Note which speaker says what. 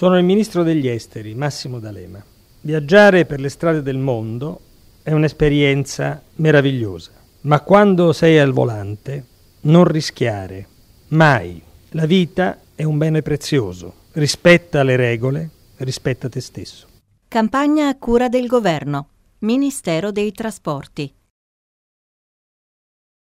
Speaker 1: Sono il ministro degli esteri, Massimo D'Alema. Viaggiare per le strade del mondo è un'esperienza meravigliosa, ma quando sei al volante non rischiare, mai. La vita è un bene prezioso. Rispetta le regole, rispetta te stesso.
Speaker 2: Campagna a cura del governo. Ministero dei Trasporti.